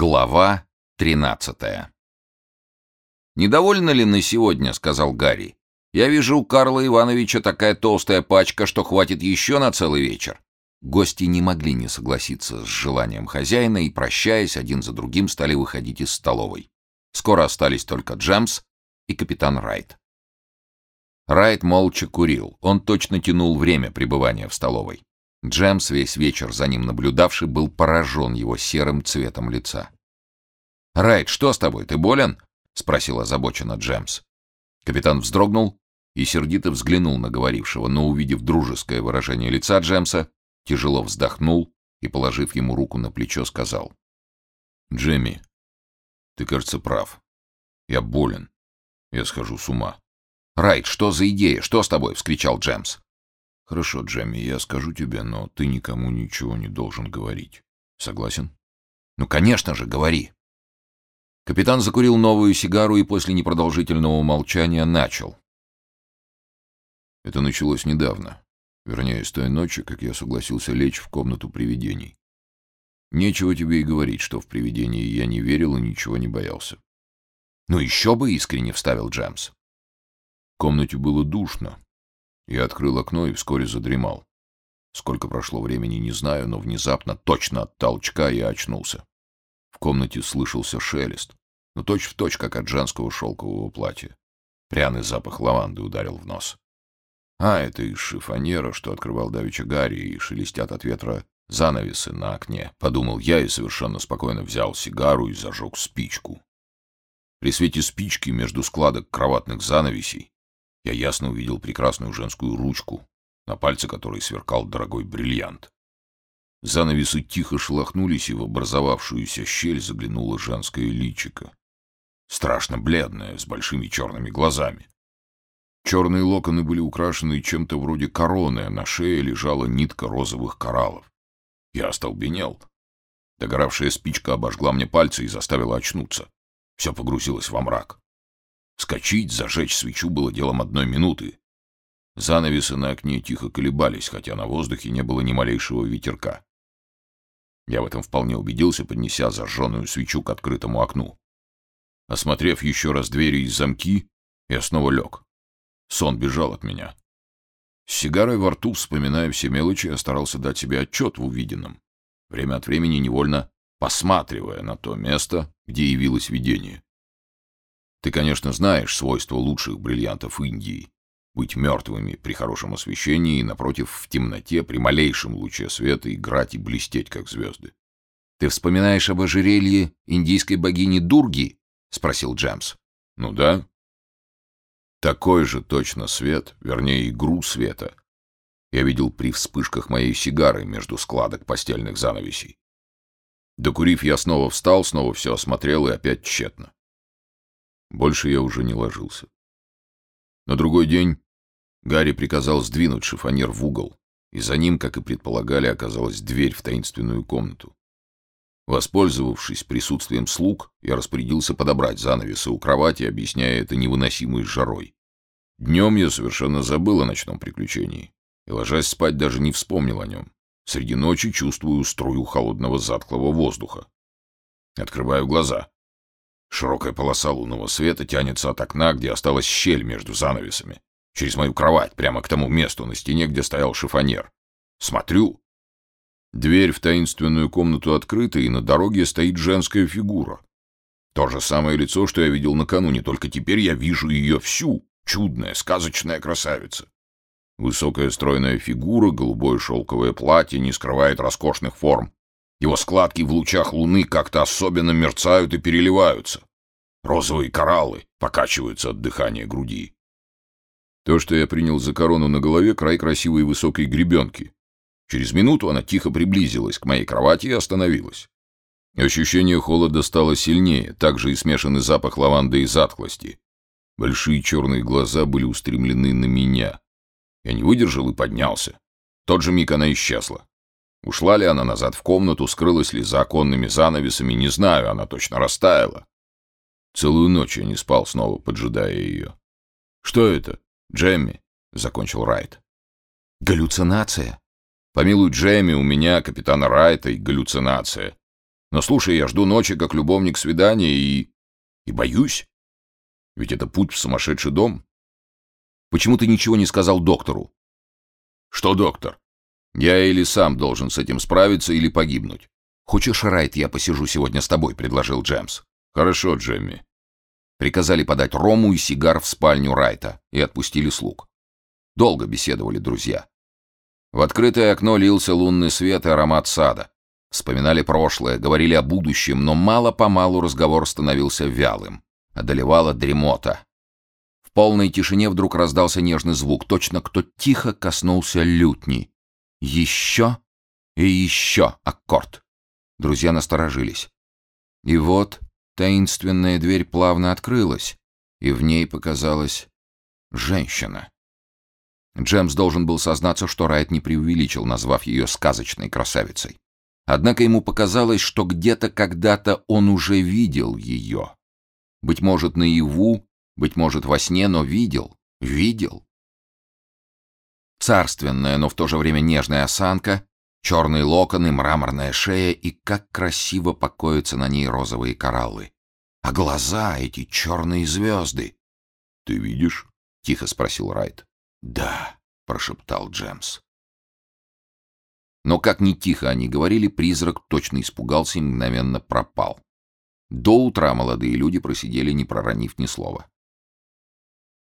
Глава 13 «Недовольны ли на сегодня?» — сказал Гарри. «Я вижу у Карла Ивановича такая толстая пачка, что хватит еще на целый вечер». Гости не могли не согласиться с желанием хозяина и, прощаясь, один за другим стали выходить из столовой. Скоро остались только Джемс и капитан Райт. Райт молча курил. Он точно тянул время пребывания в столовой. Джемс, весь вечер за ним наблюдавший, был поражен его серым цветом лица. «Райт, что с тобой? Ты болен?» — спросил озабоченно Джемс. Капитан вздрогнул и сердито взглянул на говорившего, но, увидев дружеское выражение лица Джемса, тяжело вздохнул и, положив ему руку на плечо, сказал. «Джемми, ты, кажется, прав. Я болен. Я схожу с ума». «Райт, что за идея? Что с тобой?» — вскричал Джемс. «Хорошо, Джемми, я скажу тебе, но ты никому ничего не должен говорить. Согласен?» «Ну, конечно же, говори!» Капитан закурил новую сигару и после непродолжительного молчания начал. Это началось недавно. Вернее, с той ночи, как я согласился лечь в комнату привидений. Нечего тебе и говорить, что в привидении я не верил и ничего не боялся. «Ну еще бы!» — искренне вставил Джемс. В комнате было душно, я открыл окно и вскоре задремал. Сколько прошло времени, не знаю, но внезапно, точно от толчка, я очнулся. В комнате слышался шелест, но точь-в-точь, точь, как от женского шелкового платья. Пряный запах лаванды ударил в нос. А, это из шифонера, что открывал давеча Гарри, и шелестят от ветра занавесы на окне, подумал я и совершенно спокойно взял сигару и зажег спичку. При свете спички между складок кроватных занавесей я ясно увидел прекрасную женскую ручку, на пальце которой сверкал дорогой бриллиант. Занавесы тихо шелохнулись, и в образовавшуюся щель заглянуло женское личико. Страшно бледное, с большими черными глазами. Черные локоны были украшены чем-то вроде короны, а на шее лежала нитка розовых кораллов. Я остолбенел. Догоравшая спичка обожгла мне пальцы и заставила очнуться. Все погрузилось во мрак. Скочить, зажечь свечу было делом одной минуты. Занавесы на окне тихо колебались, хотя на воздухе не было ни малейшего ветерка. Я в этом вполне убедился, поднеся зажженную свечу к открытому окну. Осмотрев еще раз двери и замки, я снова лег. Сон бежал от меня. С сигарой во рту, вспоминая все мелочи, я старался дать себе отчет в увиденном, время от времени невольно посматривая на то место, где явилось видение. Ты, конечно, знаешь свойства лучших бриллиантов Индии. Быть мертвыми при хорошем освещении и, напротив, в темноте, при малейшем луче света играть и блестеть, как звезды. «Ты вспоминаешь об ожерелье индийской богини Дурги?» — спросил Джемс. «Ну да. Такой же точно свет, вернее, игру света, я видел при вспышках моей сигары между складок постельных занавесей. Докурив, я снова встал, снова все осмотрел и опять тщетно. Больше я уже не ложился. На другой день Гарри приказал сдвинуть шифонер в угол, и за ним, как и предполагали, оказалась дверь в таинственную комнату. Воспользовавшись присутствием слуг, я распорядился подобрать занавесы у кровати, объясняя это невыносимой жарой. Днем я совершенно забыл о ночном приключении, и, ложась спать, даже не вспомнил о нем. Среди ночи чувствую струю холодного затклого воздуха. Открываю глаза. Широкая полоса лунного света тянется от окна, где осталась щель между занавесами, через мою кровать, прямо к тому месту на стене, где стоял шифонер. Смотрю. Дверь в таинственную комнату открыта, и на дороге стоит женская фигура. То же самое лицо, что я видел накануне, только теперь я вижу ее всю. Чудная, сказочная красавица. Высокая стройная фигура, голубое шелковое платье не скрывает роскошных форм. Его складки в лучах луны как-то особенно мерцают и переливаются. Розовые кораллы покачиваются от дыхания груди. То, что я принял за корону на голове, край красивой высокой гребенки. Через минуту она тихо приблизилась к моей кровати и остановилась. Ощущение холода стало сильнее, также и смешанный запах лаванды и затхлости. Большие черные глаза были устремлены на меня. Я не выдержал и поднялся. В тот же миг она исчезла. Ушла ли она назад в комнату, скрылась ли за оконными занавесами, не знаю, она точно растаяла. Целую ночь я не спал, снова поджидая ее. «Что это? Джемми?» — закончил Райт. «Галлюцинация. Помилуй Джемми, у меня, капитана Райта, и галлюцинация. Но слушай, я жду ночи, как любовник свидания, и... и боюсь. Ведь это путь в сумасшедший дом. Почему ты ничего не сказал доктору? Что доктор? Я или сам должен с этим справиться, или погибнуть. Хочешь, Райт, я посижу сегодня с тобой, предложил Джемс. Хорошо, Джемми. Приказали подать рому и сигар в спальню Райта и отпустили слуг. Долго беседовали друзья. В открытое окно лился лунный свет и аромат сада. Вспоминали прошлое, говорили о будущем, но мало-помалу разговор становился вялым. Одолевала дремота. В полной тишине вдруг раздался нежный звук, точно кто тихо коснулся лютни. Еще и еще аккорд. Друзья насторожились. И вот таинственная дверь плавно открылась, и в ней показалась женщина. Джемс должен был сознаться, что Райт не преувеличил, назвав ее сказочной красавицей. Однако ему показалось, что где-то когда-то он уже видел ее. Быть может, наяву, быть может, во сне, но видел, видел. Царственная, но в то же время нежная осанка, черные локоны, мраморная шея и как красиво покоятся на ней розовые кораллы. А глаза эти черные звезды. — Ты видишь? — тихо спросил Райт. «Да», — прошептал Джемс. Но как ни тихо они говорили, призрак точно испугался и мгновенно пропал. До утра молодые люди просидели, не проронив ни слова.